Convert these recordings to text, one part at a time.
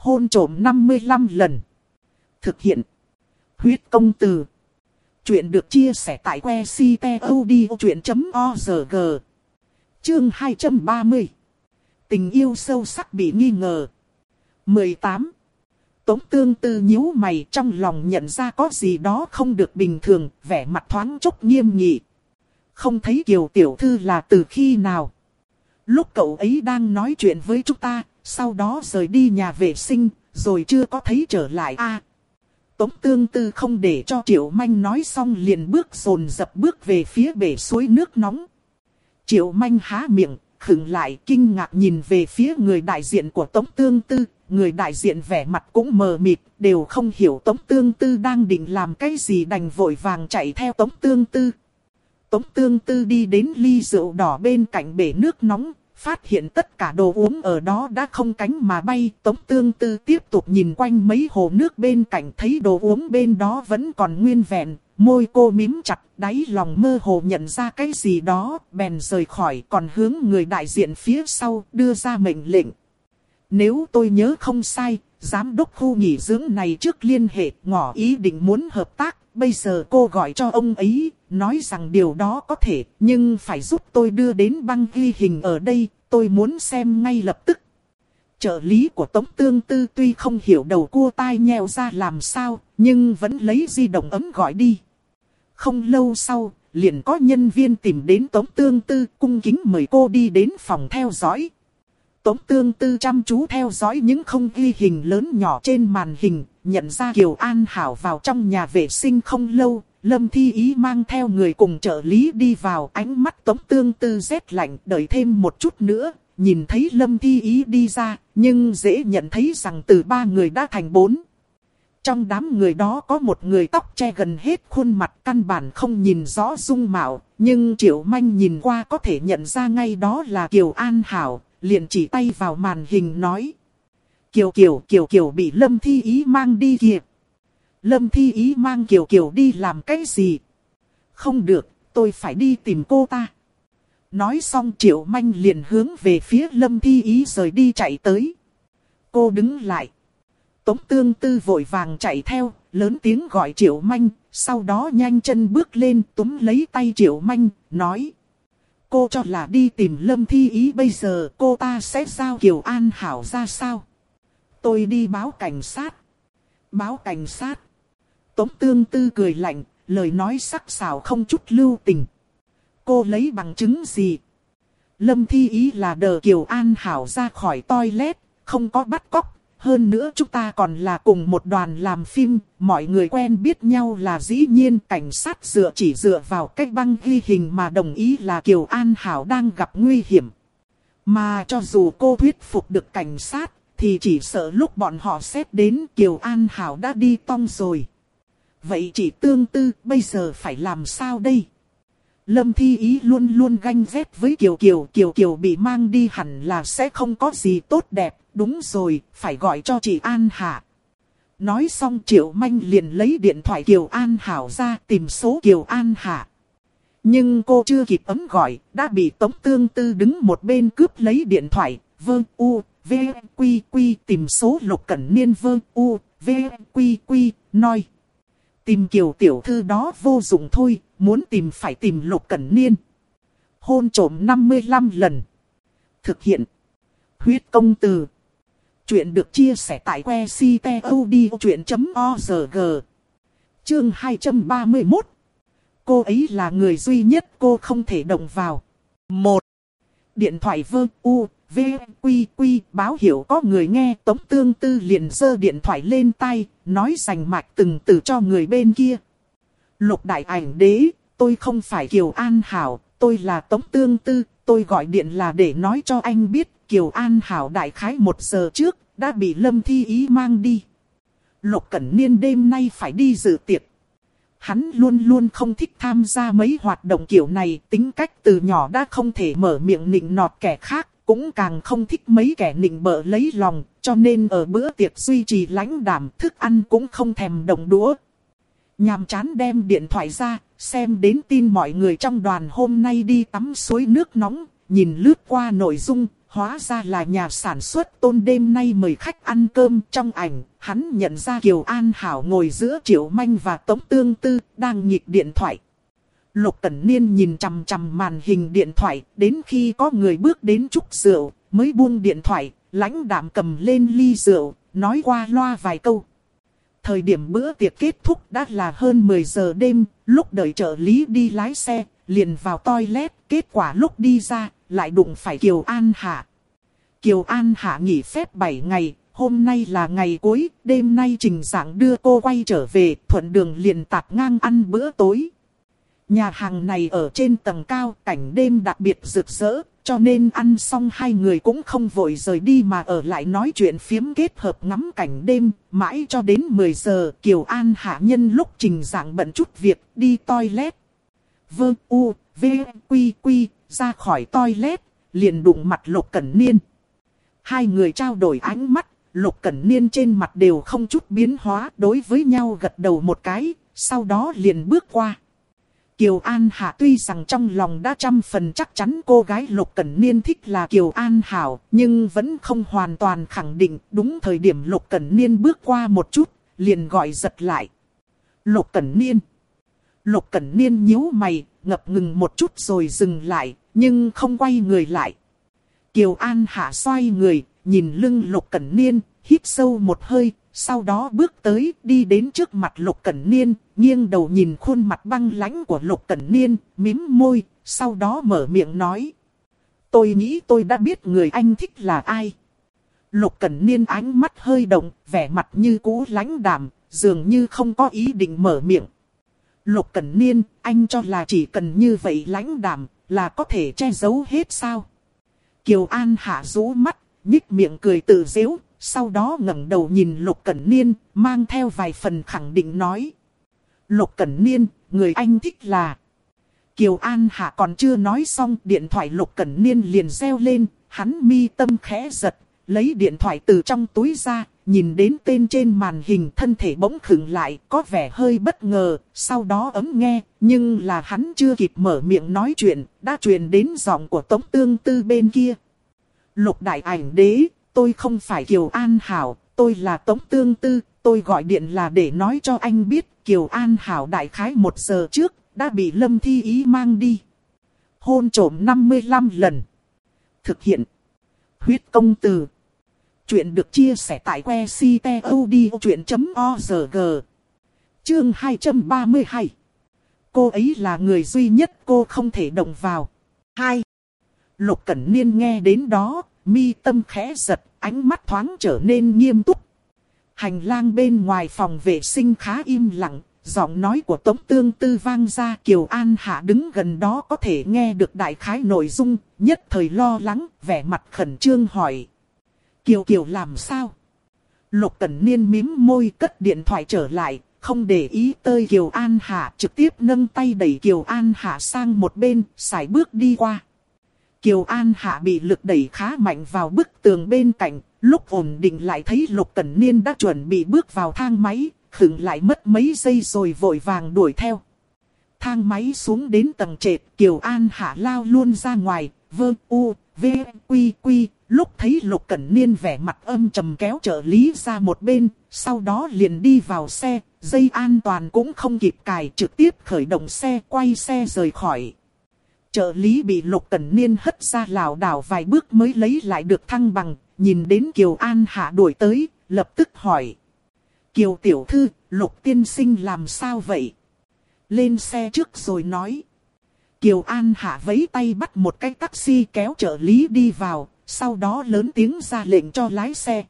Hôn trộm 55 lần. Thực hiện. Huyết công từ. Chuyện được chia sẻ tại que ctod.org. Chương 230. Tình yêu sâu sắc bị nghi ngờ. 18. Tống tương tư nhíu mày trong lòng nhận ra có gì đó không được bình thường, vẻ mặt thoáng chốc nghiêm nghị. Không thấy Kiều Tiểu Thư là từ khi nào. Lúc cậu ấy đang nói chuyện với chúng ta, sau đó rời đi nhà vệ sinh, rồi chưa có thấy trở lại a Tống tương tư không để cho Triệu Manh nói xong liền bước dồn dập bước về phía bể suối nước nóng. Triệu Manh há miệng, khựng lại kinh ngạc nhìn về phía người đại diện của Tống Tương Tư. Người đại diện vẻ mặt cũng mờ mịt, đều không hiểu Tống Tương Tư đang định làm cái gì đành vội vàng chạy theo Tống Tương Tư. Tống Tương Tư đi đến ly rượu đỏ bên cạnh bể nước nóng, phát hiện tất cả đồ uống ở đó đã không cánh mà bay. Tống tương tư tiếp tục nhìn quanh mấy hồ nước bên cạnh thấy đồ uống bên đó vẫn còn nguyên vẹn. Môi cô mím chặt, đáy lòng mơ hồ nhận ra cái gì đó, bèn rời khỏi còn hướng người đại diện phía sau đưa ra mệnh lệnh. Nếu tôi nhớ không sai, giám đốc khu nghỉ dưỡng này trước liên hệ ngỏ ý định muốn hợp tác, bây giờ cô gọi cho ông ấy, nói rằng điều đó có thể, nhưng phải giúp tôi đưa đến băng ghi hình ở đây, tôi muốn xem ngay lập tức. Trợ lý của Tống Tương Tư tuy không hiểu đầu cua tai nheo ra làm sao, nhưng vẫn lấy di động ấm gọi đi. Không lâu sau, liền có nhân viên tìm đến Tống Tương Tư cung kính mời cô đi đến phòng theo dõi. Tống Tương Tư chăm chú theo dõi những không ghi hình lớn nhỏ trên màn hình, nhận ra Kiều An Hảo vào trong nhà vệ sinh không lâu, Lâm Thi Ý mang theo người cùng trợ lý đi vào ánh mắt Tống Tương Tư rét lạnh đợi thêm một chút nữa, nhìn thấy Lâm Thi Ý đi ra, nhưng dễ nhận thấy rằng từ ba người đã thành bốn. Trong đám người đó có một người tóc che gần hết khuôn mặt căn bản không nhìn rõ dung mạo, nhưng Triệu Manh nhìn qua có thể nhận ra ngay đó là Kiều An Hảo, liền chỉ tay vào màn hình nói. Kiều Kiều Kiều Kiều bị Lâm Thi Ý mang đi kìa. Lâm Thi Ý mang Kiều Kiều đi làm cái gì? Không được, tôi phải đi tìm cô ta. Nói xong Triệu Manh liền hướng về phía Lâm Thi Ý rời đi chạy tới. Cô đứng lại. Tống Tương Tư vội vàng chạy theo, lớn tiếng gọi Triệu Manh, sau đó nhanh chân bước lên túm lấy tay Triệu Manh, nói. Cô cho là đi tìm Lâm Thi Ý bây giờ cô ta sẽ giao Kiều An Hảo ra sao? Tôi đi báo cảnh sát. Báo cảnh sát. Tống tương tư cười lạnh, lời nói sắc sảo không chút lưu tình. Cô lấy bằng chứng gì? Lâm Thi Ý là đờ Kiều An Hảo ra khỏi toilet, không có bắt cóc. Hơn nữa chúng ta còn là cùng một đoàn làm phim, mọi người quen biết nhau là dĩ nhiên cảnh sát dựa chỉ dựa vào cách băng ghi hình mà đồng ý là Kiều An Hảo đang gặp nguy hiểm. Mà cho dù cô thuyết phục được cảnh sát, thì chỉ sợ lúc bọn họ xét đến Kiều An Hảo đã đi tong rồi. Vậy chỉ tương tư bây giờ phải làm sao đây? Lâm Thi Ý luôn luôn ganh ghét với Kiều Kiều. Kiều Kiều bị mang đi hẳn là sẽ không có gì tốt đẹp. Đúng rồi, phải gọi cho chị An Hạ. Nói xong Triệu Manh liền lấy điện thoại Kiều An Hảo ra tìm số Kiều An Hạ. Nhưng cô chưa kịp ấm gọi, đã bị Tống Tương Tư đứng một bên cướp lấy điện thoại. Vâng, u, v, quy, quy, tìm số lục cẩn niên vương u, v, quy, quy, nói. Tìm kiều tiểu thư đó vô dụng thôi, muốn tìm phải tìm lục cẩn niên. Hôn trổm 55 lần. Thực hiện. Huyết công từ. Chuyện được chia sẻ tại que ctod.org. Chương 231. Cô ấy là người duy nhất cô không thể động vào. 1. Điện thoại vương u, v, quy, quy, báo hiệu có người nghe. Tống tương tư liền giơ điện thoại lên tay, nói rành mạch từng từ cho người bên kia. Lục đại ảnh đế, tôi không phải Kiều An Hảo, tôi là Tống Tương Tư, tôi gọi điện là để nói cho anh biết Kiều An Hảo đại khái một giờ trước, đã bị Lâm Thi Ý mang đi. Lục Cẩn Niên đêm nay phải đi dự tiệc. Hắn luôn luôn không thích tham gia mấy hoạt động kiểu này, tính cách từ nhỏ đã không thể mở miệng nịnh nọt kẻ khác, cũng càng không thích mấy kẻ nịnh bợ lấy lòng, cho nên ở bữa tiệc duy trì lãnh đảm thức ăn cũng không thèm động đũa. Nhàm chán đem điện thoại ra, xem đến tin mọi người trong đoàn hôm nay đi tắm suối nước nóng, nhìn lướt qua nội dung, hóa ra là nhà sản xuất tôn đêm nay mời khách ăn cơm trong ảnh. Hắn nhận ra Kiều An Hảo ngồi giữa Triệu Manh và Tống Tương Tư đang nhịp điện thoại. Lục Cẩn Niên nhìn chằm chằm màn hình điện thoại, đến khi có người bước đến chúc rượu, mới buông điện thoại, lãnh đạm cầm lên ly rượu, nói qua loa vài câu. Thời điểm bữa tiệc kết thúc đã là hơn 10 giờ đêm, lúc đợi trợ lý đi lái xe, liền vào toilet, kết quả lúc đi ra, lại đụng phải Kiều An Hạ. Kiều An Hạ nghỉ phép 7 ngày, hôm nay là ngày cuối, đêm nay trình giảng đưa cô quay trở về, thuận đường liền tạp ngang ăn bữa tối. Nhà hàng này ở trên tầng cao, cảnh đêm đặc biệt rực rỡ, cho nên ăn xong hai người cũng không vội rời đi mà ở lại nói chuyện phiếm kết hợp ngắm cảnh đêm, mãi cho đến 10 giờ Kiều An hạ nhân lúc trình giảng bận chút việc đi toilet. Vơ u, v, quy quy, ra khỏi toilet, liền đụng mặt Lục Cẩn Niên. Hai người trao đổi ánh mắt, Lục Cẩn Niên trên mặt đều không chút biến hóa đối với nhau gật đầu một cái, sau đó liền bước qua. Kiều An Hạ tuy rằng trong lòng đã trăm phần chắc chắn cô gái Lục Cẩn Niên thích là Kiều An Hảo, nhưng vẫn không hoàn toàn khẳng định đúng thời điểm Lục Cẩn Niên bước qua một chút, liền gọi giật lại. Lục Cẩn Niên Lục Cẩn Niên nhíu mày, ngập ngừng một chút rồi dừng lại, nhưng không quay người lại. Kiều An Hạ xoay người, nhìn lưng Lục Cẩn Niên, hít sâu một hơi, sau đó bước tới, đi đến trước mặt Lục Cẩn Niên, nghiêng đầu nhìn khuôn mặt băng lãnh của Lục Cẩn Niên, mím môi, sau đó mở miệng nói. Tôi nghĩ tôi đã biết người anh thích là ai. Lục Cẩn Niên ánh mắt hơi động, vẻ mặt như cũ lãnh đạm, dường như không có ý định mở miệng. Lục Cẩn Niên, anh cho là chỉ cần như vậy lãnh đạm, là có thể che giấu hết sao? Kiều An hạ rũ mắt, nhích miệng cười tự dễu, sau đó ngẩng đầu nhìn Lục Cẩn Niên, mang theo vài phần khẳng định nói. Lục Cẩn Niên, người anh thích là... Kiều An Hạ còn chưa nói xong, điện thoại Lục Cẩn Niên liền reo lên, hắn mi tâm khẽ giật, lấy điện thoại từ trong túi ra, nhìn đến tên trên màn hình thân thể bỗng khựng lại, có vẻ hơi bất ngờ, sau đó ấm nghe, nhưng là hắn chưa kịp mở miệng nói chuyện, đã truyền đến giọng của Tống Tương Tư bên kia. Lục đại ảnh đế, tôi không phải Kiều An Hảo, tôi là Tống Tương Tư, tôi gọi điện là để nói cho anh biết Kiều An Hảo đại khái một giờ trước, đã bị Lâm Thi Ý mang đi. Hôn trổm 55 lần. Thực hiện. Huyết công từ. Chuyện được chia sẻ tại que ctod.org. Chương 232. Cô ấy là người duy nhất cô không thể động vào. 2. Lục Cẩn Niên nghe đến đó, mi tâm khẽ giật, ánh mắt thoáng trở nên nghiêm túc. Hành lang bên ngoài phòng vệ sinh khá im lặng, giọng nói của Tống Tương Tư vang ra Kiều An Hạ đứng gần đó có thể nghe được đại khái nội dung, nhất thời lo lắng, vẻ mặt khẩn trương hỏi. Kiều Kiều làm sao? Lục Cẩn Niên mím môi cất điện thoại trở lại, không để ý tới Kiều An Hạ trực tiếp nâng tay đẩy Kiều An Hạ sang một bên, xài bước đi qua. Kiều An Hạ bị lực đẩy khá mạnh vào bức tường bên cạnh, lúc ổn định lại thấy Lục Cẩn Niên đã chuẩn bị bước vào thang máy, khựng lại mất mấy giây rồi vội vàng đuổi theo. Thang máy xuống đến tầng trệt, Kiều An Hạ lao luôn ra ngoài, vơ u, v, quy quy, lúc thấy Lục Cẩn Niên vẻ mặt âm trầm kéo trợ lý ra một bên, sau đó liền đi vào xe, dây an toàn cũng không kịp cài trực tiếp khởi động xe quay xe rời khỏi. Trợ lý bị Lục Cẩn Niên hất ra lảo đảo vài bước mới lấy lại được thăng bằng, nhìn đến Kiều An Hạ đuổi tới, lập tức hỏi. Kiều Tiểu Thư, Lục Tiên Sinh làm sao vậy? Lên xe trước rồi nói. Kiều An Hạ vấy tay bắt một cái taxi kéo trợ lý đi vào, sau đó lớn tiếng ra lệnh cho lái xe.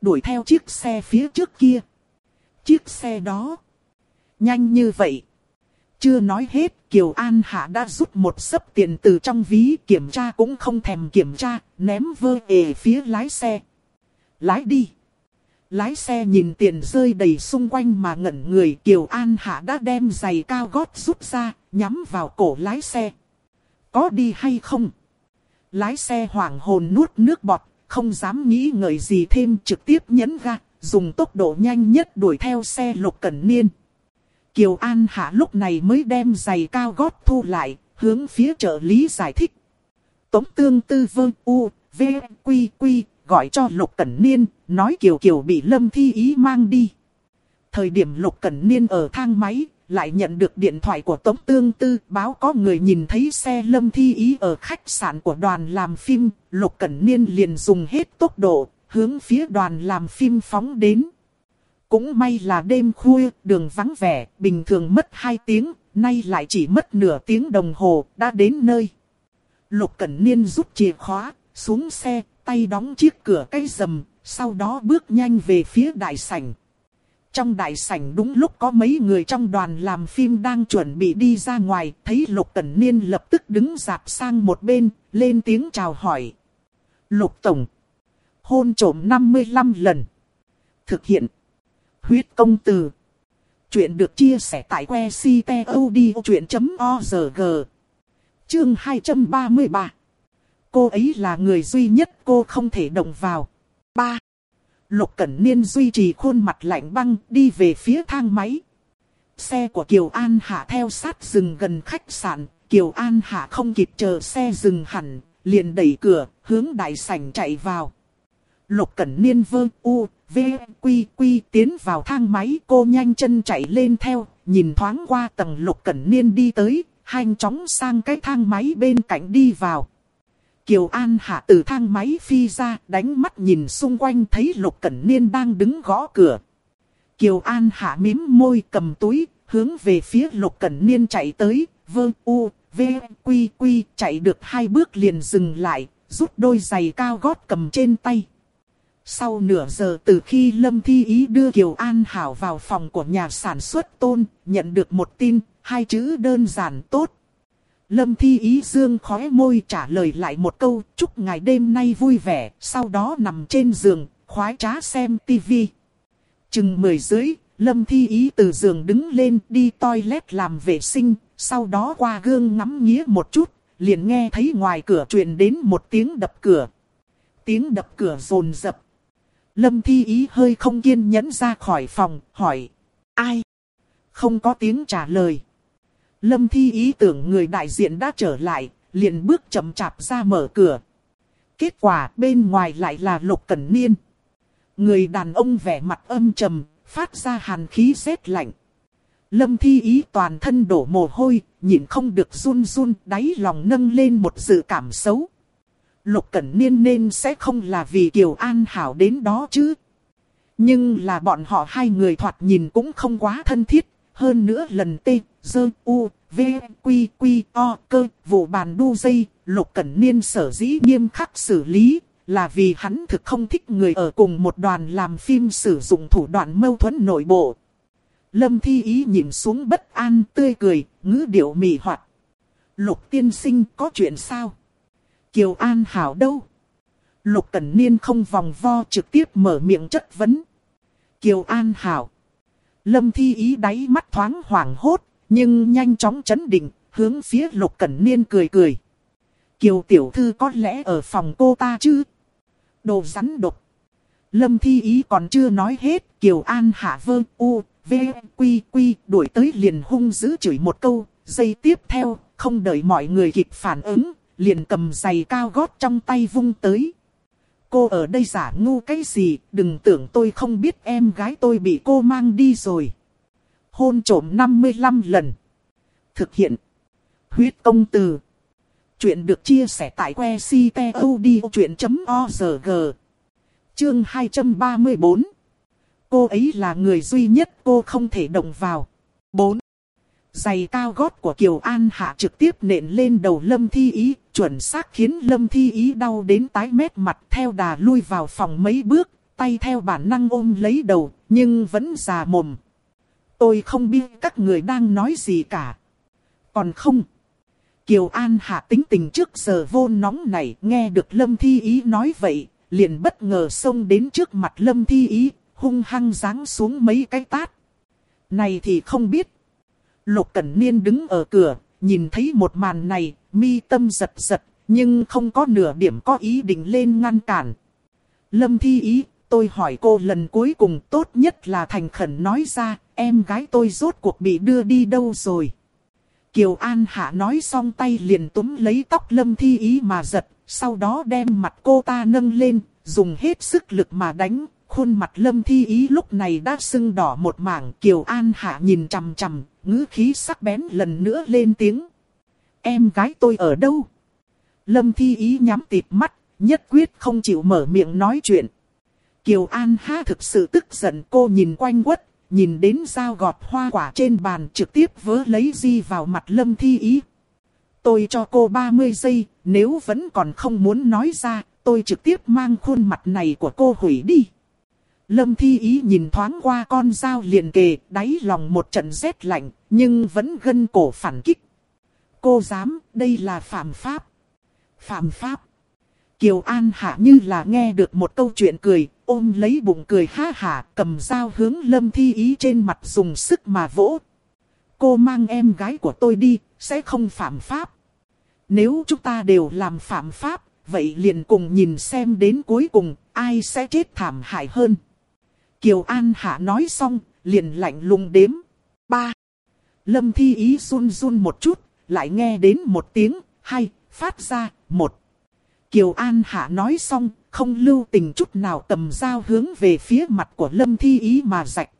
Đuổi theo chiếc xe phía trước kia. Chiếc xe đó. Nhanh như vậy. Chưa nói hết, Kiều An Hạ đã rút một sấp tiền từ trong ví kiểm tra cũng không thèm kiểm tra, ném vơ ề phía lái xe. Lái đi. Lái xe nhìn tiền rơi đầy xung quanh mà ngẩn người Kiều An Hạ đã đem giày cao gót rút ra, nhắm vào cổ lái xe. Có đi hay không? Lái xe hoảng hồn nuốt nước bọt, không dám nghĩ ngợi gì thêm trực tiếp nhấn ga, dùng tốc độ nhanh nhất đuổi theo xe lục cẩn niên. Kiều An Hạ lúc này mới đem giày cao gót thu lại, hướng phía trợ lý giải thích. Tống tương tư vương u, V, Quy, Quy, gọi cho Lục Cẩn Niên, nói Kiều Kiều bị Lâm Thi Ý mang đi. Thời điểm Lục Cẩn Niên ở thang máy, lại nhận được điện thoại của Tống Tương Tư báo có người nhìn thấy xe Lâm Thi Ý ở khách sạn của đoàn làm phim, Lục Cẩn Niên liền dùng hết tốc độ, hướng phía đoàn làm phim phóng đến. Cũng may là đêm khuya, đường vắng vẻ, bình thường mất 2 tiếng, nay lại chỉ mất nửa tiếng đồng hồ, đã đến nơi. Lục Cẩn Niên rút chìa khóa, xuống xe, tay đóng chiếc cửa cây rầm, sau đó bước nhanh về phía đại sảnh. Trong đại sảnh đúng lúc có mấy người trong đoàn làm phim đang chuẩn bị đi ra ngoài, thấy Lục Cẩn Niên lập tức đứng dạp sang một bên, lên tiếng chào hỏi. Lục Tổng. Hôn trổm 55 lần. Thực hiện. Huyết công từ. Chuyện được chia sẻ tại que ctod.org. Chương 233. Cô ấy là người duy nhất cô không thể động vào. 3. Lục Cẩn Niên duy trì khuôn mặt lạnh băng đi về phía thang máy. Xe của Kiều An Hạ theo sát dừng gần khách sạn. Kiều An Hạ không kịp chờ xe dừng hẳn, liền đẩy cửa, hướng đại sảnh chạy vào. Lục Cẩn Niên vơ u, v, quy quy tiến vào thang máy. Cô nhanh chân chạy lên theo, nhìn thoáng qua tầng Lục Cẩn Niên đi tới, hanh chóng sang cái thang máy bên cạnh đi vào. Kiều An Hạ từ thang máy phi ra, đánh mắt nhìn xung quanh thấy Lục Cẩn Niên đang đứng gõ cửa. Kiều An Hạ mím môi cầm túi, hướng về phía Lục Cẩn Niên chạy tới, vơ u, v, quy quy, chạy được hai bước liền dừng lại, rút đôi giày cao gót cầm trên tay. Sau nửa giờ từ khi Lâm Thi Ý đưa Kiều An Hảo vào phòng của nhà sản xuất tôn, nhận được một tin, hai chữ đơn giản tốt, Lâm Thi Ý Dương khóe môi trả lời lại một câu, chúc ngài đêm nay vui vẻ, sau đó nằm trên giường, khoái trá xem tivi. Chừng mười dưới, Lâm Thi Ý từ giường đứng lên đi toilet làm vệ sinh, sau đó qua gương ngắm nghía một chút, liền nghe thấy ngoài cửa truyền đến một tiếng đập cửa. Tiếng đập cửa rồn rập. Lâm Thi Ý hơi không kiên nhẫn ra khỏi phòng, hỏi, ai? Không có tiếng trả lời. Lâm Thi ý tưởng người đại diện đã trở lại, liền bước chậm chạp ra mở cửa. Kết quả bên ngoài lại là Lục Cẩn Niên. Người đàn ông vẻ mặt âm trầm, phát ra hàn khí rét lạnh. Lâm Thi ý toàn thân đổ mồ hôi, nhìn không được run run, đáy lòng nâng lên một dự cảm xấu. Lục Cẩn Niên nên sẽ không là vì Kiều An Hảo đến đó chứ. Nhưng là bọn họ hai người thoạt nhìn cũng không quá thân thiết, hơn nữa lần T, dơ, U, V, Quy, Quy, O, cơ, vụ bàn đu dây, Lục Cẩn Niên sở dĩ nghiêm khắc xử lý, là vì hắn thực không thích người ở cùng một đoàn làm phim sử dụng thủ đoạn mâu thuẫn nội bộ. Lâm Thi Ý nhìn xuống bất an tươi cười, ngữ điệu mị hoạt. Lục tiên sinh có chuyện sao? Kiều An Hảo đâu? Lục Cẩn Niên không vòng vo trực tiếp mở miệng chất vấn. Kiều An Hảo. Lâm Thi Ý đáy mắt thoáng hoảng hốt, nhưng nhanh chóng chấn định, hướng phía Lục Cẩn Niên cười cười. Kiều Tiểu Thư có lẽ ở phòng cô ta chứ? Đồ rắn độc. Lâm Thi Ý còn chưa nói hết, Kiều An hạ vơ u, v, quy quy, đuổi tới liền hung dữ chửi một câu, dây tiếp theo, không đợi mọi người kịp phản ứng, liền cầm giày cao gót trong tay vung tới. Cô ở đây giả ngu cái gì, đừng tưởng tôi không biết em gái tôi bị cô mang đi rồi. Hôn trổm 55 lần. Thực hiện. Huyết công từ. Chuyện được chia sẻ tại que ctod.org. Chương 234. Cô ấy là người duy nhất cô không thể động vào. 4. Giày cao gót của Kiều An Hạ trực tiếp nện lên đầu Lâm Thi Ý, chuẩn xác khiến Lâm Thi Ý đau đến tái mét mặt theo đà lui vào phòng mấy bước, tay theo bản năng ôm lấy đầu, nhưng vẫn già mồm. Tôi không biết các người đang nói gì cả. Còn không. Kiều An Hạ tính tình trước giờ vô nóng này nghe được Lâm Thi Ý nói vậy, liền bất ngờ xông đến trước mặt Lâm Thi Ý, hung hăng giáng xuống mấy cái tát. Này thì không biết. Lục Cẩn Niên đứng ở cửa, nhìn thấy một màn này, mi tâm giật giật, nhưng không có nửa điểm có ý định lên ngăn cản. Lâm Thi Ý, tôi hỏi cô lần cuối cùng tốt nhất là thành khẩn nói ra, em gái tôi rốt cuộc bị đưa đi đâu rồi. Kiều An Hạ nói xong tay liền túm lấy tóc Lâm Thi Ý mà giật, sau đó đem mặt cô ta nâng lên, dùng hết sức lực mà đánh. Khuôn mặt lâm thi ý lúc này đã sưng đỏ một mảng Kiều An Hạ nhìn chằm chằm, ngữ khí sắc bén lần nữa lên tiếng. Em gái tôi ở đâu? Lâm thi ý nhắm tịt mắt, nhất quyết không chịu mở miệng nói chuyện. Kiều An Hạ thực sự tức giận cô nhìn quanh quất, nhìn đến dao gọt hoa quả trên bàn trực tiếp vớ lấy di vào mặt lâm thi ý. Tôi cho cô 30 giây, nếu vẫn còn không muốn nói ra, tôi trực tiếp mang khuôn mặt này của cô hủy đi. Lâm Thi Ý nhìn thoáng qua con dao liền kề, đáy lòng một trận rét lạnh, nhưng vẫn gân cổ phản kích. Cô dám, đây là phạm pháp. Phạm pháp. Kiều An Hạ như là nghe được một câu chuyện cười, ôm lấy bụng cười ha hả, cầm dao hướng Lâm Thi Ý trên mặt dùng sức mà vỗ. Cô mang em gái của tôi đi, sẽ không phạm pháp. Nếu chúng ta đều làm phạm pháp, vậy liền cùng nhìn xem đến cuối cùng, ai sẽ chết thảm hại hơn. Kiều An Hạ nói xong, liền lạnh lùng đếm. ba Lâm Thi Ý run run một chút, lại nghe đến một tiếng, hai, phát ra, một. Kiều An Hạ nói xong, không lưu tình chút nào tầm dao hướng về phía mặt của Lâm Thi Ý mà rạch.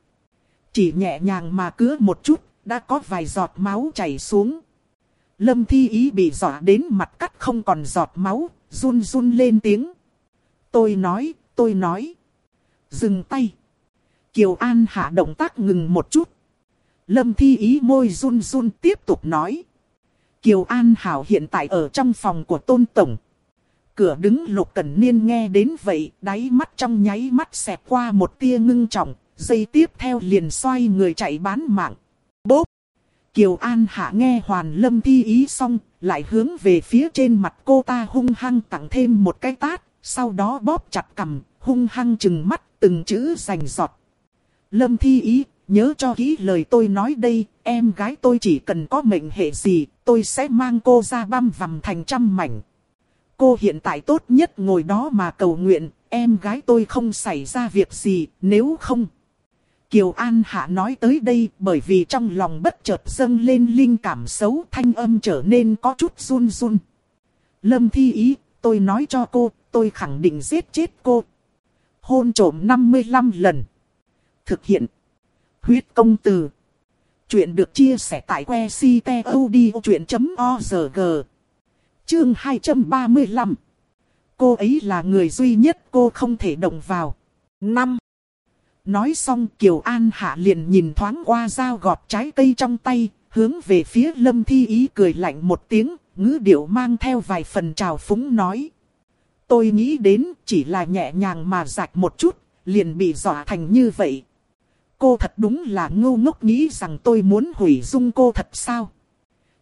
Chỉ nhẹ nhàng mà cứa một chút, đã có vài giọt máu chảy xuống. Lâm Thi Ý bị dọa đến mặt cắt không còn giọt máu, run run lên tiếng. Tôi nói, tôi nói. Dừng tay. Kiều An hạ động tác ngừng một chút. Lâm Thi Ý môi run run tiếp tục nói. Kiều An Hảo hiện tại ở trong phòng của Tôn Tổng. Cửa đứng Lục Cẩn Niên nghe đến vậy, đáy mắt trong nháy mắt xẹt qua một tia ngưng trọng, dây tiếp theo liền xoay người chạy bán mạng. Bốp! Kiều An Hạ nghe Hoàn Lâm thi ý xong, lại hướng về phía trên mặt cô ta hung hăng tặng thêm một cái tát, sau đó bóp chặt cầm, hung hăng chừng mắt từng chữ rành giọt. Lâm thi ý, nhớ cho kỹ lời tôi nói đây, em gái tôi chỉ cần có mệnh hệ gì, tôi sẽ mang cô ra băm vằm thành trăm mảnh. Cô hiện tại tốt nhất ngồi đó mà cầu nguyện, em gái tôi không xảy ra việc gì, nếu không... Kiều An Hạ nói tới đây bởi vì trong lòng bất chợt dâng lên linh cảm xấu thanh âm trở nên có chút run run. Lâm Thi Ý, tôi nói cho cô, tôi khẳng định giết chết cô. Hôn trổm 55 lần. Thực hiện. Huyết công từ. Chuyện được chia sẻ tại que ctod.org. Chương 235. Cô ấy là người duy nhất cô không thể động vào. 5. Nói xong Kiều An Hạ liền nhìn thoáng qua dao gọt trái cây trong tay, hướng về phía Lâm Thi Ý cười lạnh một tiếng, ngữ điệu mang theo vài phần trào phúng nói. Tôi nghĩ đến chỉ là nhẹ nhàng mà rạch một chút, liền bị dọa thành như vậy. Cô thật đúng là ngu ngốc nghĩ rằng tôi muốn hủy dung cô thật sao?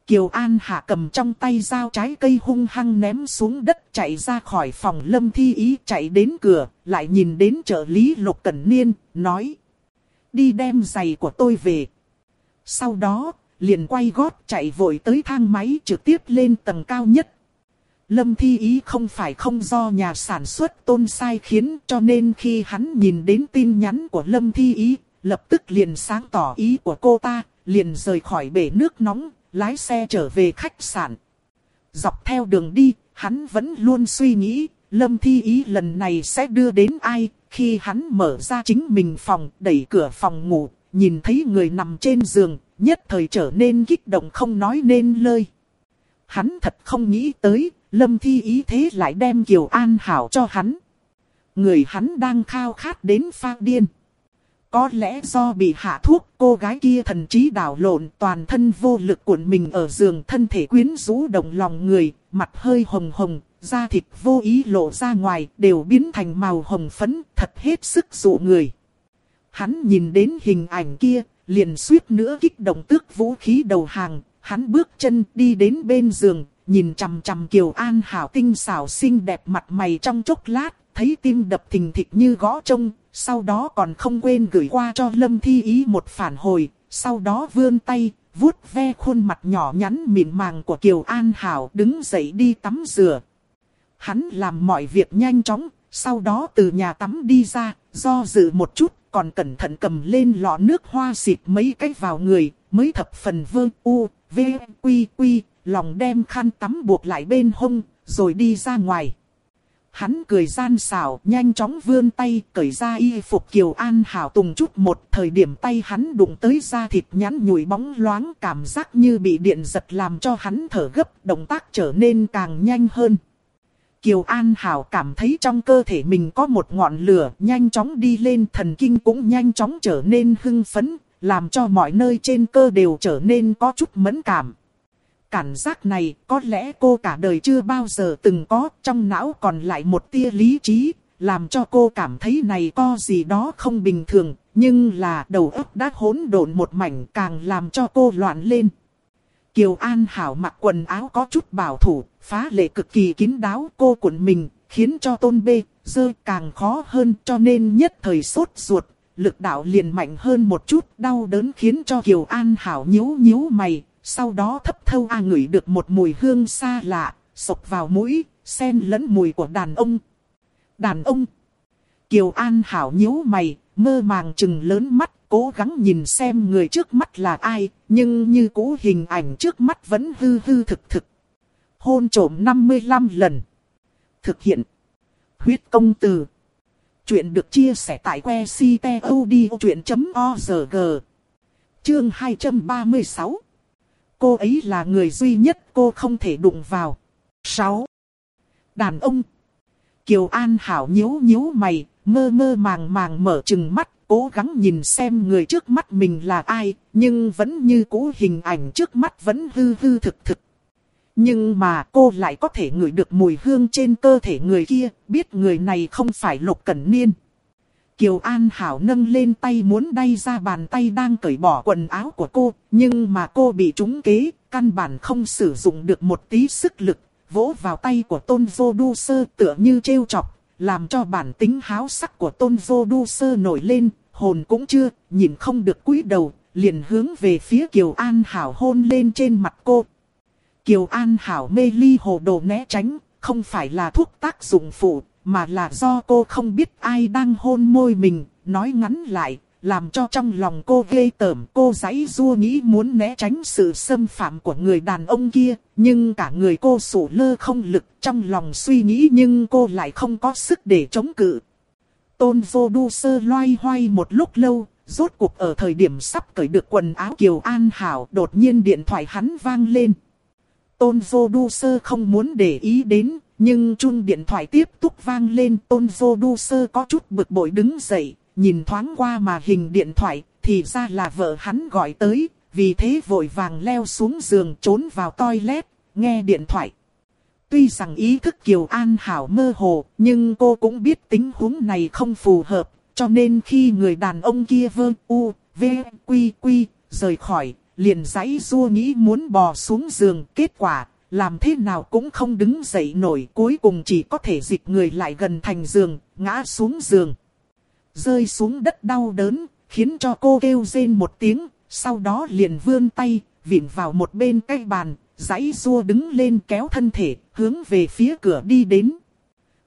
Kiều An Hạ cầm trong tay dao trái cây hung hăng ném xuống đất chạy ra khỏi phòng lâm thi ý chạy đến cửa, lại nhìn đến trợ lý Lục Cẩn Niên, nói. Đi đem giày của tôi về. Sau đó, liền quay gót chạy vội tới thang máy trực tiếp lên tầng cao nhất. Lâm Thi Ý không phải không do nhà sản xuất tôn sai khiến cho nên khi hắn nhìn đến tin nhắn của Lâm Thi Ý, lập tức liền sáng tỏ ý của cô ta, liền rời khỏi bể nước nóng, lái xe trở về khách sạn. Dọc theo đường đi, hắn vẫn luôn suy nghĩ, Lâm Thi Ý lần này sẽ đưa đến ai, khi hắn mở ra chính mình phòng, đẩy cửa phòng ngủ, nhìn thấy người nằm trên giường, nhất thời trở nên kích động không nói nên lời. Hắn thật không nghĩ tới, Lâm Thi Ý thế lại đem Kiều An Hảo cho hắn. Người hắn đang khao khát đến pha điên. Có lẽ do bị hạ thuốc, cô gái kia thần trí đảo lộn toàn thân vô lực cuộn mình ở giường thân thể quyến rũ động lòng người, mặt hơi hồng hồng, da thịt vô ý lộ ra ngoài đều biến thành màu hồng phấn, thật hết sức dụ người. Hắn nhìn đến hình ảnh kia, liền suýt nữa kích động tước vũ khí đầu hàng, hắn bước chân đi đến bên giường, nhìn chằm chằm Kiều An Hảo tinh xảo xinh đẹp mặt mày trong chốc lát, thấy tim đập thình thịch như gõ trông, sau đó còn không quên gửi qua cho Lâm Thi Ý một phản hồi, sau đó vươn tay, vuốt ve khuôn mặt nhỏ nhắn mịn màng của Kiều An Hảo đứng dậy đi tắm rửa. Hắn làm mọi việc nhanh chóng, sau đó từ nhà tắm đi ra, do dự một chút, còn cẩn thận cầm lên lọ nước hoa xịt mấy cái vào người, mới thập phần vương u, v, quy quy, lòng đem khăn tắm buộc lại bên hông, rồi đi ra ngoài. Hắn cười gian xảo, nhanh chóng vươn tay, cởi ra y phục Kiều An Hảo Tùng chút một thời điểm tay hắn đụng tới da thịt nhắn nhủi bóng loáng cảm giác như bị điện giật làm cho hắn thở gấp, động tác trở nên càng nhanh hơn. Kiều An Hảo cảm thấy trong cơ thể mình có một ngọn lửa nhanh chóng đi lên thần kinh cũng nhanh chóng trở nên hưng phấn, làm cho mọi nơi trên cơ đều trở nên có chút mẫn cảm. Cảm giác này có lẽ cô cả đời chưa bao giờ từng có, trong não còn lại một tia lý trí, làm cho cô cảm thấy này có gì đó không bình thường, nhưng là đầu óc đã hỗn độn một mảnh càng làm cho cô loạn lên. Kiều An Hảo mặc quần áo có chút bảo thủ, phá lệ cực kỳ kín đáo cô cuộn mình, khiến cho tôn bê, dơ càng khó hơn cho nên nhất thời sốt ruột, lực đạo liền mạnh hơn một chút, đau đớn khiến cho Kiều An Hảo nhíu nhíu mày, sau đó thấp thâu a ngửi được một mùi hương xa lạ, sộc vào mũi, xen lẫn mùi của đàn ông. Đàn ông. Kiều An Hảo nhíu mày, mơ màng chừng lớn mắt, cố gắng nhìn xem người trước mắt là ai, nhưng như cũ hình ảnh trước mắt vẫn hư hư thực thực. Hôn trổm 55 lần. Thực hiện. Huyết công từ. Chuyện được chia sẻ tại que ctod.org. Chương 236 Cô ấy là người duy nhất cô không thể đụng vào. 6. Đàn ông. Kiều An Hảo nhíu nhíu mày, mơ mơ màng màng mở chừng mắt, cố gắng nhìn xem người trước mắt mình là ai, nhưng vẫn như cũ hình ảnh trước mắt vẫn hư hư thực thực. Nhưng mà cô lại có thể ngửi được mùi hương trên cơ thể người kia, biết người này không phải Lục Cẩn Niên. Kiều An Hảo nâng lên tay muốn đay ra bàn tay đang cởi bỏ quần áo của cô, nhưng mà cô bị trúng kế, căn bản không sử dụng được một tí sức lực, vỗ vào tay của Tôn Vô Đu Sơ tựa như trêu chọc, làm cho bản tính háo sắc của Tôn Vô Đu Sơ nổi lên, hồn cũng chưa, nhìn không được cúi đầu, liền hướng về phía Kiều An Hảo hôn lên trên mặt cô. Kiều An Hảo mê ly hồ đồ né tránh, không phải là thuốc tác dụng phụ, mà là do cô không biết ai đang hôn môi mình, nói ngắn lại, làm cho trong lòng cô ghê tởm. Cô giấy rua nghĩ muốn né tránh sự xâm phạm của người đàn ông kia, nhưng cả người cô sủ lơ không lực trong lòng suy nghĩ nhưng cô lại không có sức để chống cự. Tôn vô đu sơ loay hoay một lúc lâu, rốt cuộc ở thời điểm sắp cởi được quần áo Kiều An Hảo đột nhiên điện thoại hắn vang lên. Tôn vô đu sơ không muốn để ý đến, nhưng chung điện thoại tiếp tục vang lên tôn vô đu sơ có chút bực bội đứng dậy, nhìn thoáng qua mà hình điện thoại, thì ra là vợ hắn gọi tới, vì thế vội vàng leo xuống giường trốn vào toilet, nghe điện thoại. Tuy rằng ý thức Kiều An Hảo mơ hồ, nhưng cô cũng biết tính huống này không phù hợp, cho nên khi người đàn ông kia vơ u, v, quy quy, rời khỏi, liền giấy rua nghĩ muốn bò xuống giường, kết quả làm thế nào cũng không đứng dậy nổi, cuối cùng chỉ có thể dịch người lại gần thành giường, ngã xuống giường. Rơi xuống đất đau đớn, khiến cho cô kêu rên một tiếng, sau đó liền vươn tay, vịn vào một bên cái bàn, giãy rua đứng lên kéo thân thể, hướng về phía cửa đi đến.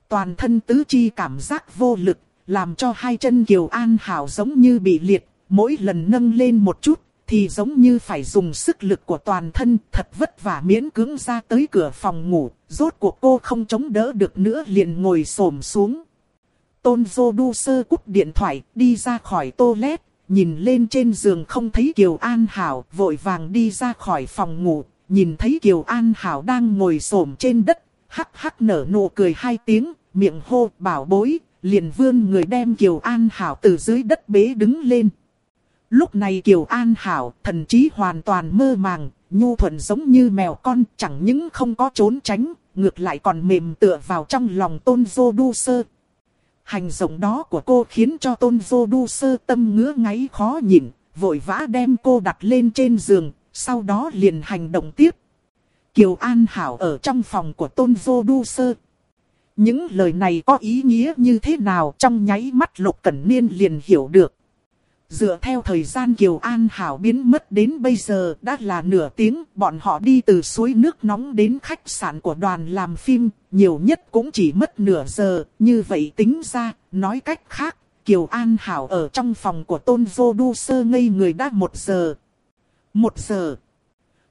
Toàn thân tứ chi cảm giác vô lực, làm cho hai chân Kiều An Hảo giống như bị liệt, mỗi lần nâng lên một chút, thì giống như phải dùng sức lực của toàn thân thật vất vả miễn cưỡng ra tới cửa phòng ngủ, rốt cuộc cô không chống đỡ được nữa liền ngồi xổm xuống. Tôn Dô Đu Sơ cút điện thoại, đi ra khỏi toilet, nhìn lên trên giường không thấy Kiều An Hảo, vội vàng đi ra khỏi phòng ngủ, nhìn thấy Kiều An Hảo đang ngồi xổm trên đất, hắc hắc nở nụ cười hai tiếng, miệng hô bảo bối, liền vươn người đem Kiều An Hảo từ dưới đất bế đứng lên. Lúc này Kiều An Hảo, thần trí hoàn toàn mơ màng, nhu thuận giống như mèo con, chẳng những không có trốn tránh, ngược lại còn mềm tựa vào trong lòng tôn vô đu sơ. Hành động đó của cô khiến cho tôn vô đu sơ tâm ngứa ngáy khó nhịn, vội vã đem cô đặt lên trên giường, sau đó liền hành động tiếp. Kiều An Hảo ở trong phòng của tôn vô đu sơ. Những lời này có ý nghĩa như thế nào trong nháy mắt Lục Cẩn Niên liền hiểu được. Dựa theo thời gian Kiều An Hảo biến mất đến bây giờ đã là nửa tiếng, bọn họ đi từ suối nước nóng đến khách sạn của đoàn làm phim, nhiều nhất cũng chỉ mất nửa giờ, như vậy tính ra, nói cách khác, Kiều An Hảo ở trong phòng của Tôn Vô Đu Sơ ngây người đã một giờ. Một giờ.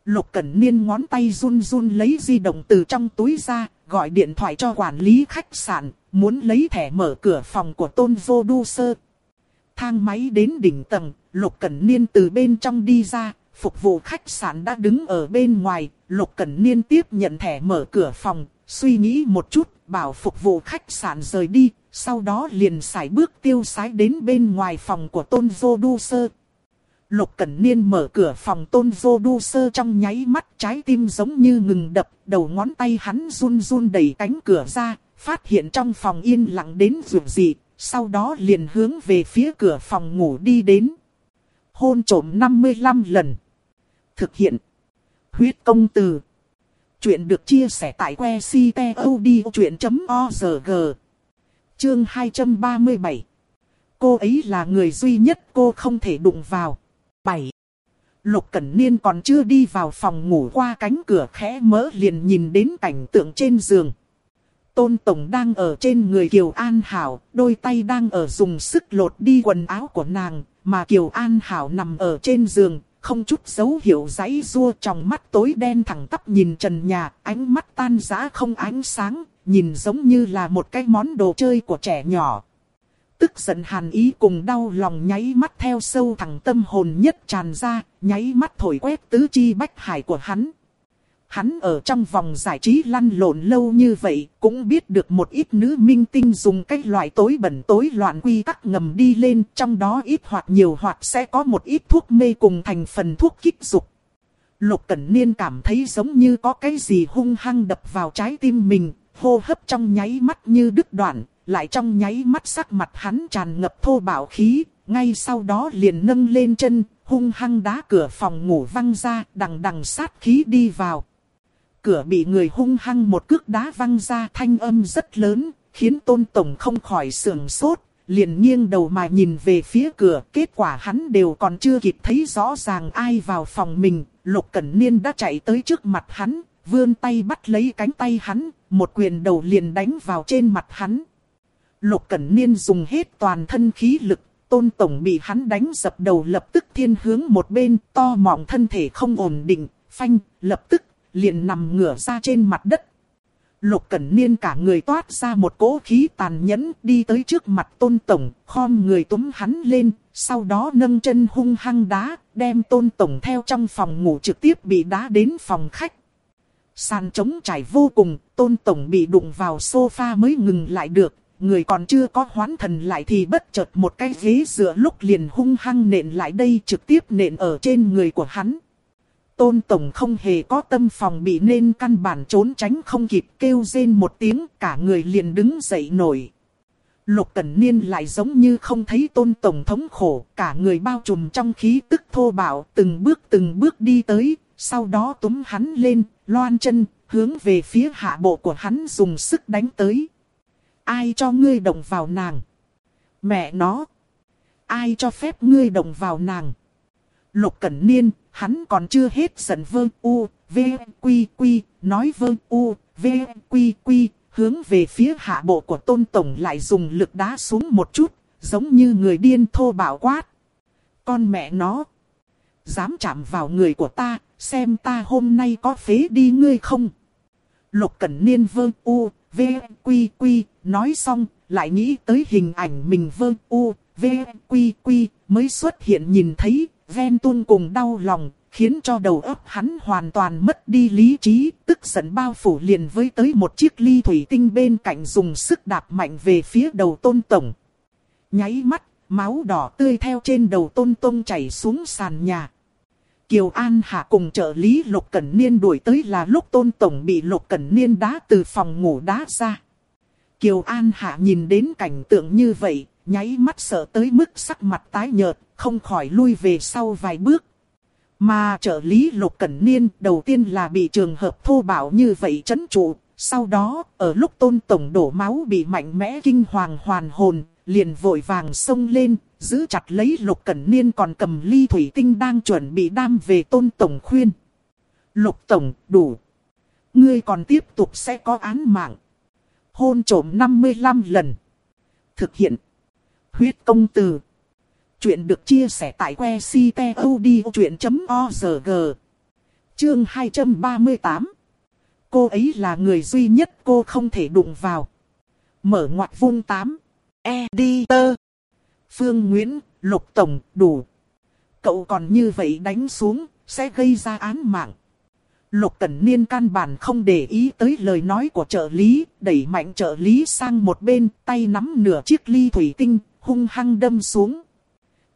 Lục Cẩn Niên ngón tay run run lấy di động từ trong túi ra, gọi điện thoại cho quản lý khách sạn, muốn lấy thẻ mở cửa phòng của tôn vô đu sơ. Thang máy đến đỉnh tầng, Lục Cẩn Niên từ bên trong đi ra, phục vụ khách sạn đã đứng ở bên ngoài, Lục Cẩn Niên tiếp nhận thẻ mở cửa phòng, suy nghĩ một chút, bảo phục vụ khách sạn rời đi, sau đó liền xài bước tiêu sái đến bên ngoài phòng của Tôn Vô Đu Sơ. Lục Cẩn Niên mở cửa phòng Tôn Vô Đu Sơ trong nháy mắt trái tim giống như ngừng đập, đầu ngón tay hắn run run đẩy cánh cửa ra, phát hiện trong phòng yên lặng đến rượu dị, sau đó liền hướng về phía cửa phòng ngủ đi đến. Hôn trổm 55 lần. Thực hiện. Huyết công từ. Chuyện được chia sẻ tại que ctod.org. Chương 237. Cô ấy là người duy nhất cô không thể đụng vào. 7. Lục Cẩn Niên còn chưa đi vào phòng ngủ qua cánh cửa khẽ mỡ liền nhìn đến cảnh tượng trên giường. Tôn Tổng đang ở trên người Kiều An Hảo, đôi tay đang ở dùng sức lột đi quần áo của nàng, mà Kiều An Hảo nằm ở trên giường, không chút dấu hiệu giấy rua trong mắt tối đen thẳng tắp nhìn trần nhà, ánh mắt tan rã không ánh sáng, nhìn giống như là một cái món đồ chơi của trẻ nhỏ. Tức giận hàn ý cùng đau lòng nháy mắt theo sâu thẳng tâm hồn nhất tràn ra, nháy mắt thổi quét tứ chi bách hải của hắn. Hắn ở trong vòng giải trí lăn lộn lâu như vậy, cũng biết được một ít nữ minh tinh dùng cái loại tối bẩn tối loạn quy tắc ngầm đi lên, trong đó ít hoặc nhiều hoặc sẽ có một ít thuốc mê cùng thành phần thuốc kích dục. Lục Cẩn Niên cảm thấy giống như có cái gì hung hăng đập vào trái tim mình, hô hấp trong nháy mắt như đứt đoạn, lại trong nháy mắt sắc mặt hắn tràn ngập thô bạo khí, ngay sau đó liền nâng lên chân, hung hăng đá cửa phòng ngủ văng ra, đằng đằng sát khí đi vào. Cửa bị người hung hăng một cước đá văng ra thanh âm rất lớn, khiến tôn tổng không khỏi sưởng sốt, liền nghiêng đầu mà nhìn về phía cửa. Kết quả hắn đều còn chưa kịp thấy rõ ràng ai vào phòng mình, Lục Cẩn Niên đã chạy tới trước mặt hắn, vươn tay bắt lấy cánh tay hắn, một quyền đầu liền đánh vào trên mặt hắn. Lục Cẩn Niên dùng hết toàn thân khí lực, tôn tổng bị hắn đánh dập đầu lập tức thiên hướng một bên, to mọng thân thể không ổn định, phanh, lập tức liền nằm ngửa ra trên mặt đất. Lục Cẩn Niên cả người toát ra một cỗ khí tàn nhẫn đi tới trước mặt tôn tổng, khom người túm hắn lên, sau đó nâng chân hung hăng đá, đem tôn tổng theo trong phòng ngủ trực tiếp bị đá đến phòng khách. Sàn trống trải vô cùng, tôn tổng bị đụng vào sofa mới ngừng lại được, người còn chưa có hoán thần lại thì bất chợt một cái ghế dựa lúc liền hung hăng nện lại đây trực tiếp nện ở trên người của hắn. Tôn Tổng không hề có tâm phòng bị nên căn bản trốn tránh không kịp kêu rên một tiếng cả người liền đứng dậy nổi. Lục Cẩn Niên lại giống như không thấy Tôn Tổng thống khổ, cả người bao trùm trong khí tức thô bạo, từng bước từng bước đi tới, sau đó túm hắn lên, loan chân, hướng về phía hạ bộ của hắn dùng sức đánh tới. Ai cho ngươi động vào nàng? Mẹ nó! Ai cho phép ngươi động vào nàng? Lục Cẩn Niên, hắn còn chưa hết giận vương u, v, quy quy, nói vương u, v, quy quy, hướng về phía hạ bộ của tôn tổng lại dùng lực đá xuống một chút, giống như người điên thô bạo quát. Con mẹ nó, dám chạm vào người của ta, xem ta hôm nay có phế đi ngươi không? Lục Cẩn Niên vương u, v, quy quy, nói xong, lại nghĩ tới hình ảnh mình vương u, v, quy quy, mới xuất hiện nhìn thấy, ven tuôn cùng đau lòng, khiến cho đầu óc hắn hoàn toàn mất đi lý trí, tức giận bao phủ liền với tới một chiếc ly thủy tinh bên cạnh dùng sức đạp mạnh về phía đầu tôn tổng. Nháy mắt, máu đỏ tươi theo trên đầu tôn tôn chảy xuống sàn nhà. Kiều An Hạ cùng trợ lý Lục Cẩn Niên đuổi tới là lúc tôn tổng bị Lục Cẩn Niên đá từ phòng ngủ đá ra. Kiều An Hạ nhìn đến cảnh tượng như vậy, nháy mắt sợ tới mức sắc mặt tái nhợt, không khỏi lui về sau vài bước. Mà trợ lý Lục Cẩn Niên đầu tiên là bị trường hợp thô bạo như vậy chấn trụ, sau đó, ở lúc tôn tổng đổ máu bị mạnh mẽ kinh hoàng hoàn hồn, liền vội vàng xông lên, giữ chặt lấy Lục Cẩn Niên còn cầm ly thủy tinh đang chuẩn bị đam về tôn tổng khuyên. Lục tổng, đủ. Ngươi còn tiếp tục sẽ có án mạng. Hôn trổm 55 lần. Thực hiện. Huyết công từ. Chuyện được chia sẻ tại que ctod.org. Chương 238. cô ấy là người duy nhất cô không thể đụng vào. Mở ngoặt vung 8. Editor. Phương Nguyễn, Lục Tổng, đủ. Cậu còn như vậy đánh xuống, sẽ gây ra án mạng. Lục Cẩn Niên căn bản không để ý tới lời nói của trợ lý, đẩy mạnh trợ lý sang một bên, tay nắm nửa chiếc ly thủy tinh, hung hăng đâm xuống.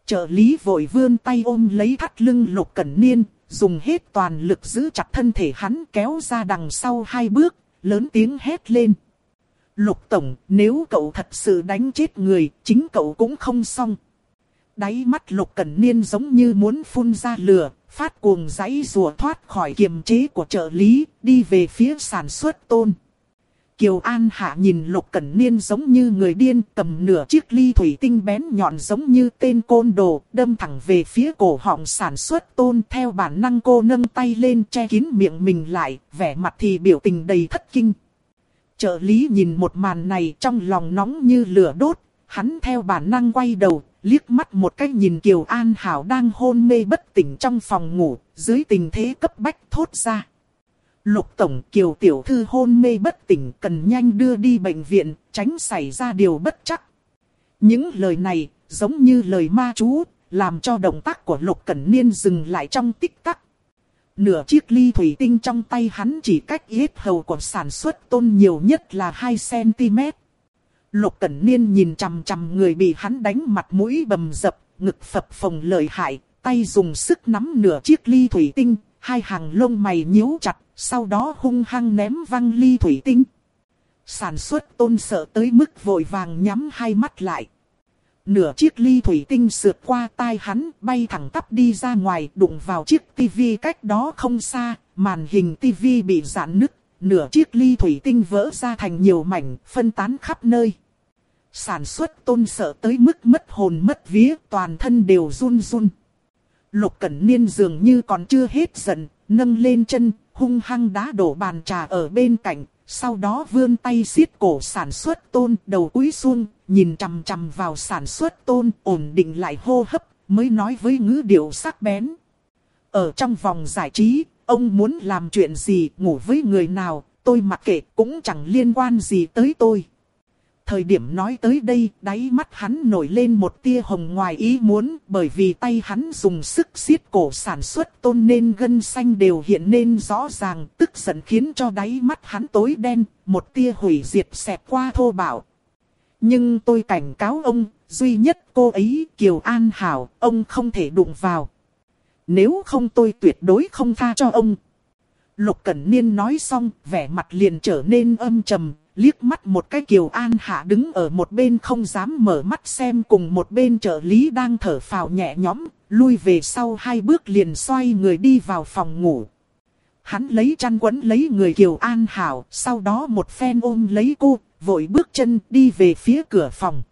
Trợ lý vội vươn tay ôm lấy thắt lưng Lục Cẩn Niên, dùng hết toàn lực giữ chặt thân thể hắn kéo ra đằng sau hai bước, lớn tiếng hét lên. Lục Tổng, nếu cậu thật sự đánh chết người, chính cậu cũng không xong. Đáy mắt Lục Cẩn Niên giống như muốn phun ra lửa, phát cuồng giấy rùa thoát khỏi kiềm chế của trợ lý, đi về phía sản xuất tôn. Kiều An Hạ nhìn Lục Cẩn Niên giống như người điên cầm nửa chiếc ly thủy tinh bén nhọn giống như tên côn đồ, đâm thẳng về phía cổ họng sản xuất tôn theo bản năng cô nâng tay lên che kín miệng mình lại, vẻ mặt thì biểu tình đầy thất kinh. Trợ lý nhìn một màn này trong lòng nóng như lửa đốt, hắn theo bản năng quay đầu, liếc mắt một cái nhìn Kiều An Hảo đang hôn mê bất tỉnh trong phòng ngủ, dưới tình thế cấp bách thốt ra. Lục Tổng Kiều Tiểu Thư hôn mê bất tỉnh cần nhanh đưa đi bệnh viện, tránh xảy ra điều bất chắc. Những lời này, giống như lời ma chú, làm cho động tác của Lục Cẩn Niên dừng lại trong tích tắc. Nửa chiếc ly thủy tinh trong tay hắn chỉ cách yết hầu của sản xuất tôn nhiều nhất là 2cm. Lục Cẩn Niên nhìn chằm chằm người bị hắn đánh mặt mũi bầm dập, ngực phập phồng lợi hại, tay dùng sức nắm nửa chiếc ly thủy tinh, hai hàng lông mày nhíu chặt, sau đó hung hăng ném văng ly thủy tinh. Sản xuất tôn sợ tới mức vội vàng nhắm hai mắt lại. Nửa chiếc ly thủy tinh sượt qua tai hắn, bay thẳng tắp đi ra ngoài, đụng vào chiếc tivi cách đó không xa, màn hình tivi bị giãn nứt, nửa chiếc ly thủy tinh vỡ ra thành nhiều mảnh, phân tán khắp nơi. Sản xuất tôn sợ tới mức mất hồn mất vía, toàn thân đều run run. Lục Cẩn Niên dường như còn chưa hết giận, nâng lên chân, hung hăng đá đổ bàn trà ở bên cạnh, sau đó vươn tay siết cổ sản xuất tôn, đầu cúi xuống, nhìn chằm chằm vào sản xuất tôn, ổn định lại hô hấp, mới nói với ngữ điệu sắc bén. Ở trong vòng giải trí, ông muốn làm chuyện gì, ngủ với người nào, tôi mặc kệ cũng chẳng liên quan gì tới tôi. Thời điểm nói tới đây, đáy mắt hắn nổi lên một tia hồng ngoài ý muốn, bởi vì tay hắn dùng sức siết cổ sản xuất tôn nên gân xanh đều hiện nên rõ ràng, tức giận khiến cho đáy mắt hắn tối đen, một tia hủy diệt xẹt qua thô bạo. Nhưng tôi cảnh cáo ông, duy nhất cô ấy, Kiều An Hảo, ông không thể đụng vào. Nếu không tôi tuyệt đối không tha cho ông. Lục Cẩn Niên nói xong, vẻ mặt liền trở nên âm trầm, liếc mắt một cái Kiều An Hạ đứng ở một bên không dám mở mắt xem cùng một bên trợ lý đang thở phào nhẹ nhõm, lui về sau hai bước liền xoay người đi vào phòng ngủ. Hắn lấy chăn quấn lấy người Kiều An Hảo, sau đó một phen ôm lấy cô, vội bước chân đi về phía cửa phòng.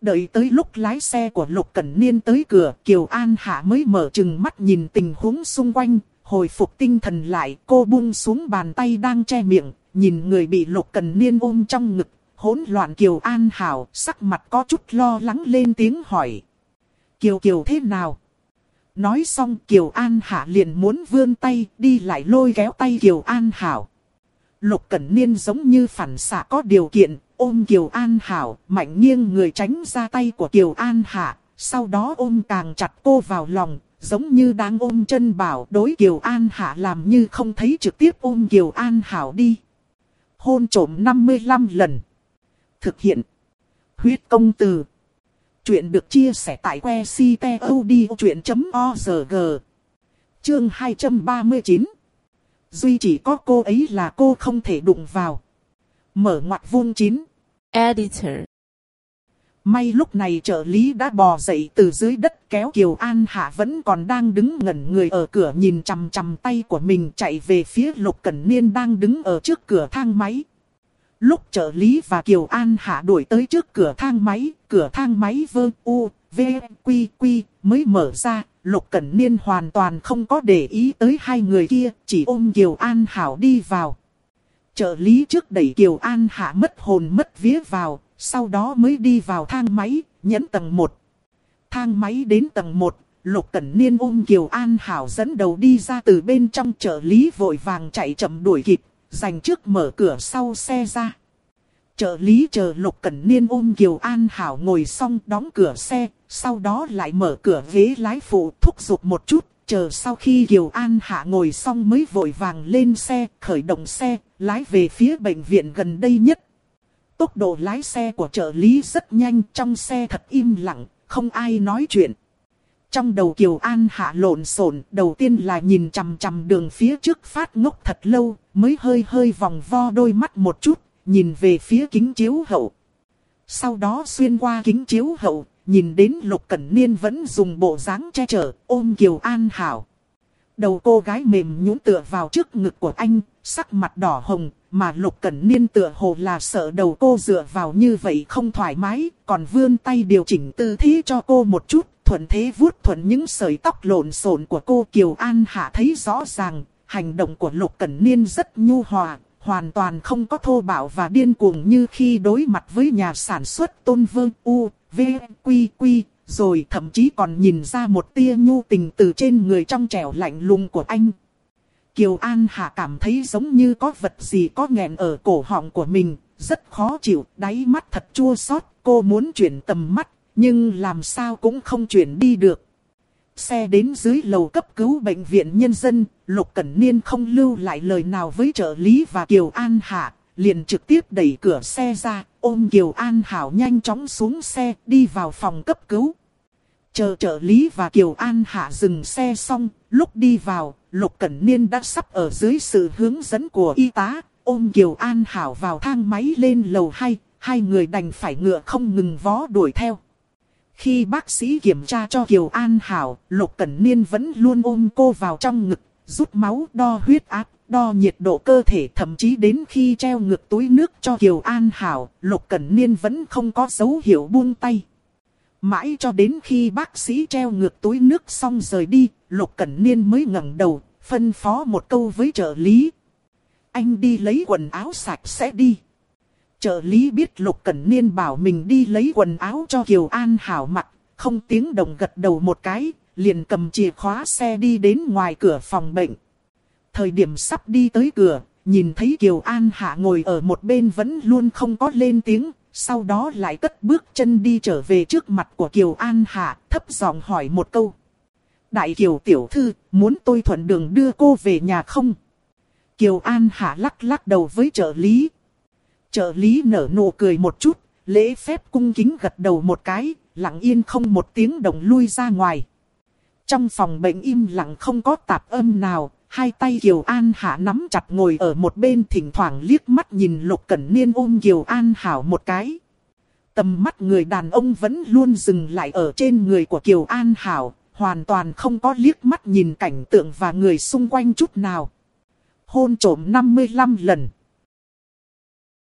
Đợi tới lúc lái xe của Lục Cẩn Niên tới cửa, Kiều An Hạ mới mở chừng mắt nhìn tình huống xung quanh, hồi phục tinh thần lại, cô buông xuống bàn tay đang che miệng, nhìn người bị lục cần niên ôm trong ngực, hỗn loạn Kiều An Hảo, sắc mặt có chút lo lắng lên tiếng hỏi. Kiều Kiều thế nào? Nói xong Kiều An Hạ liền muốn vươn tay, đi lại lôi kéo tay Kiều An Hảo. Lục Cẩn Niên giống như phản xạ có điều kiện, ôm Kiều An Hảo, mạnh nghiêng người tránh ra tay của Kiều An Hạ, sau đó ôm càng chặt cô vào lòng, giống như đang ôm chân bảo đối Kiều An Hạ làm như không thấy trực tiếp ôm Kiều An Hảo đi hôn trổm 55 lần. Thực hiện. Huyết công từ. Chuyện được chia sẻ tại que ctod.org. Chương 239. Duy chỉ có cô ấy là cô không thể đụng vào. Mở ngoặt vuông chín. Editor. May lúc này trợ lý đã bò dậy từ dưới đất kéo Kiều An Hạ vẫn còn đang đứng ngẩn người ở cửa nhìn chằm chằm tay của mình chạy về phía Lục Cẩn Niên đang đứng ở trước cửa thang máy. Lúc trợ lý và Kiều An Hạ đuổi tới trước cửa thang máy, cửa thang máy vơ u, v, quy quy mới mở ra, Lục Cẩn Niên hoàn toàn không có để ý tới hai người kia, chỉ ôm Kiều An Hảo đi vào. Trợ lý trước đẩy Kiều An Hạ mất hồn mất vía vào, sau đó mới đi vào thang máy, nhấn tầng 1. Thang máy đến tầng 1, Lục Cẩn Niên ôm Kiều An Hảo dẫn đầu đi ra từ bên trong trợ lý vội vàng chạy chậm đuổi kịp, dành trước mở cửa sau xe ra. Trợ lý chờ Lục Cẩn Niên ôm Kiều An Hảo ngồi xong đóng cửa xe, sau đó lại mở cửa ghế lái phụ thúc giục một chút, chờ sau khi Kiều An Hạ ngồi xong mới vội vàng lên xe, khởi động xe, lái về phía bệnh viện gần đây nhất. Tốc độ lái xe của trợ lý rất nhanh, trong xe thật im lặng, không ai nói chuyện. Trong đầu Kiều An Hạ lộn xộn, đầu tiên là nhìn chằm chằm đường phía trước phát ngốc thật lâu, mới hơi hơi vòng vo đôi mắt một chút, nhìn về phía kính chiếu hậu. Sau đó xuyên qua kính chiếu hậu, nhìn đến Lục Cẩn Niên vẫn dùng bộ dáng che chở, ôm Kiều An Hảo. Đầu cô gái mềm nhũn tựa vào trước ngực của anh, sắc mặt đỏ hồng, mà Lục Cẩn Niên tựa hồ là sợ đầu cô dựa vào như vậy không thoải mái, còn vươn tay điều chỉnh tư thế cho cô một chút, thuận thế vuốt thuận những sợi tóc lộn xộn của cô Kiều An Hạ thấy rõ ràng, hành động của Lục Cẩn Niên rất nhu hòa, hoàn toàn không có thô bạo và điên cuồng như khi đối mặt với nhà sản xuất Tôn Vương U, V, Quy, Quy, rồi thậm chí còn nhìn ra một tia nhu tình từ trên người trong trẻo lạnh lùng của anh. Kiều An Hạ cảm thấy giống như có vật gì có nghẹn ở cổ họng của mình, rất khó chịu, đáy mắt thật chua xót. cô muốn chuyển tầm mắt, nhưng làm sao cũng không chuyển đi được. Xe đến dưới lầu cấp cứu bệnh viện nhân dân, Lục Cẩn Niên không lưu lại lời nào với trợ lý và Kiều An Hạ, liền trực tiếp đẩy cửa xe ra, ôm Kiều An Hảo nhanh chóng xuống xe, đi vào phòng cấp cứu. Chờ trợ lý và Kiều An Hạ dừng xe xong, lúc đi vào, Lục Cẩn Niên đã sắp ở dưới sự hướng dẫn của y tá, ôm Kiều An Hảo vào thang máy lên lầu 2, hai người đành phải ngựa không ngừng vó đuổi theo. Khi bác sĩ kiểm tra cho Kiều An Hảo, Lục Cẩn Niên vẫn luôn ôm cô vào trong ngực, rút máu đo huyết áp, đo nhiệt độ cơ thể thậm chí đến khi treo ngược túi nước cho Kiều An Hảo, Lục Cẩn Niên vẫn không có dấu hiệu buông tay. Mãi cho đến khi bác sĩ treo ngược túi nước xong rời đi, Lục Cẩn Niên mới ngẩng đầu, phân phó một câu với trợ lý. Anh đi lấy quần áo sạch sẽ đi. Trợ lý biết Lục Cẩn Niên bảo mình đi lấy quần áo cho Kiều An Hảo mặc, không tiếng động gật đầu một cái, liền cầm chìa khóa xe đi đến ngoài cửa phòng bệnh. Thời điểm sắp đi tới cửa, nhìn thấy Kiều An Hạ ngồi ở một bên vẫn luôn không có lên tiếng, sau đó lại cất bước chân đi trở về trước mặt của Kiều An Hạ, thấp giọng hỏi một câu. Đại Kiều Tiểu Thư, muốn tôi thuận đường đưa cô về nhà không? Kiều An Hạ lắc lắc đầu với trợ lý. Trợ lý nở nụ cười một chút, lễ phép cung kính gật đầu một cái, lặng yên không một tiếng đồng lui ra ngoài. Trong phòng bệnh im lặng không có tạp âm nào, hai tay Kiều An Hạ nắm chặt ngồi ở một bên thỉnh thoảng liếc mắt nhìn Lục Cẩn Niên ôm Kiều An Hảo một cái. Tầm mắt người đàn ông vẫn luôn dừng lại ở trên người của Kiều An Hảo, hoàn toàn không có liếc mắt nhìn cảnh tượng và người xung quanh chút nào. Hôn trổm 55 lần.